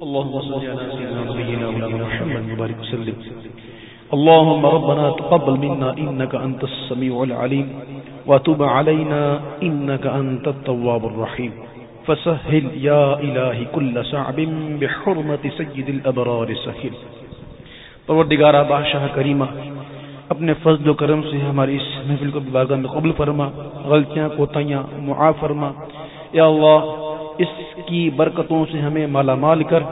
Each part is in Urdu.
اللهم صل على سيدنا نبينا محمد وبارك وسلم. اللهم ربنا تقبل منا انك انت السميع العليم. وتب علينا انك انت التواب الرحيم. فسهل يا الهي كل صعب بحرمه سيد الابرار سهل پروردگار بادشاہ کریمہ اپنے فضل و کرم سے ہماری اس محفل کو بارگاہ میں قبول فرما غلطیاں کوتاہیاں معاف فرما۔ یا اللہ اس کی برکتوں سے ہمیں مالا مال کر،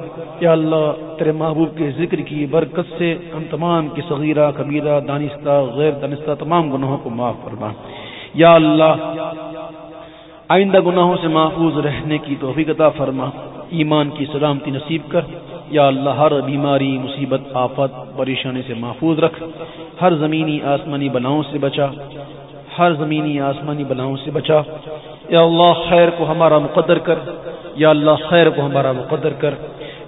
یا اللہ، تیرے محبوب کے ذکر کی برکت سے ہم تمام کی صغیرہ، کبیرہ، دانستہ، غیر دانستہ تمام گناہوں کو معاف فرما۔ یا اللہ، آئندہ گناہوں سے محفوظ رہنے کی توفیق عطا فرما۔ ایمان کی سلامتی نصیب کر۔ یا اللہ، ہر بیماری، مصیبت، آفت، پریشانی سے محفوظ رکھ۔ ہر زمینی آسمانی بلاؤں سے بچا۔ ہر زمینی آسمانی بلاؤں سے بچا۔ یا اللہ خیر کو ہمارا مقدر کر۔ یا اللہ خیر کو ہمارا مقدر کر۔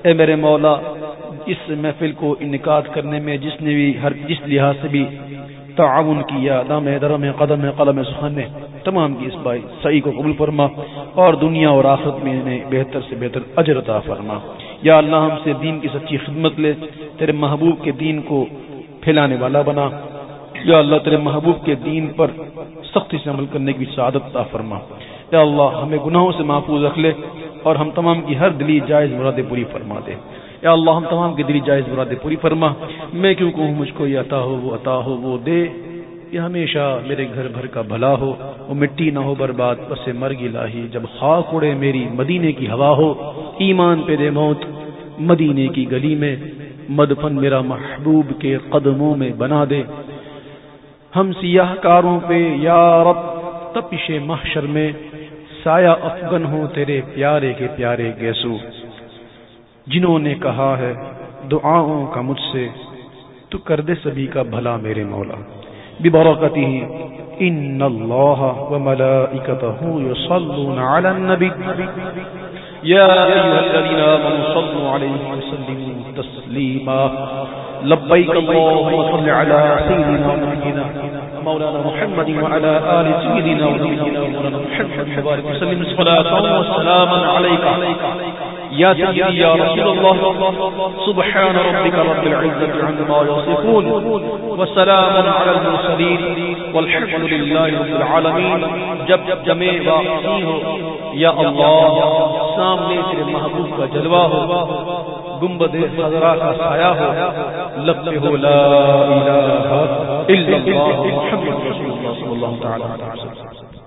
اے میرے مولا، اس محفل کو انعقاد کرنے میں جس نے بھی ہر، جس لحاظ سے بھی تعاون کیا دام درم قدم قلم سخن تمام کی اس بھائی صحیح کو قبول فرما۔ اور دنیا اور آخرت میں انہیں بہتر سے بہتر اجر عطا فرما۔ یا اللہ ہم سے دین کی سچی خدمت لے، تیرے محبوب کے دین کو پھیلانے والا بنا۔ یا اللہ تیرے محبوب کے دین پر سختی سے عمل کرنے کی سعادت عطا فرما۔ یا اللہ ہمیں گناہوں سے محفوظ رکھ لے اور ہم تمام کی ہر دلی جائز مرادیں پوری فرما دے۔ یا اللہ ہم تمام کی دلی جائز مرادیں پوری فرما۔ میں کیوں کہوں مجھ کو یہ عطا ہو، وہ عطا ہو، وہ دے۔ یہ ہمیشہ میرے گھر بھر کا بھلا ہو وہ مٹی نہ ہو برباد، بس مرگ لاہی جب خاک اڑے میری مدینے کی ہوا ہو، ایمان پہ دے موت مدینے کی گلی میں۔ مدفن میرا محبوب کے قدموں میں بنا دے۔ ہم سیاہ کاروں پہ، یا رب، تپش محشر میں سایہ افغن ہو تیرے پیارے کے پیارے گیسو۔ جنہوں نے کہا ہے، دعاؤں کا مجھ سے، تو کر دے سبھی کا بھلا میرے مولا۔ ببرکته ان الله وملائكته يصلون على النبي يا ايها الذين امنوا صلوا عليه وسلموا تسليما لبيك اللهم صل على سيدنا ونبينا مولانا محمد وعلى آل سيدنا ونبينا مولانا محمد مبارك وسلم الصلاة والسلام عليك يا سيدي يا رسول الله سبحان ربك رب العزة عما يصفون وسلام على المرسلين والحمد لله رب العالمين جب جب جمع واقعی ہو، یا اللہ، سامنے تیرے محبوب کا جلوہ ہو گنبد خضرا کا سایہ ہو لگتے ہو لا الہ الا اللہ محمد رسول اللہ صلی اللہ تعالی علیہ وسلم۔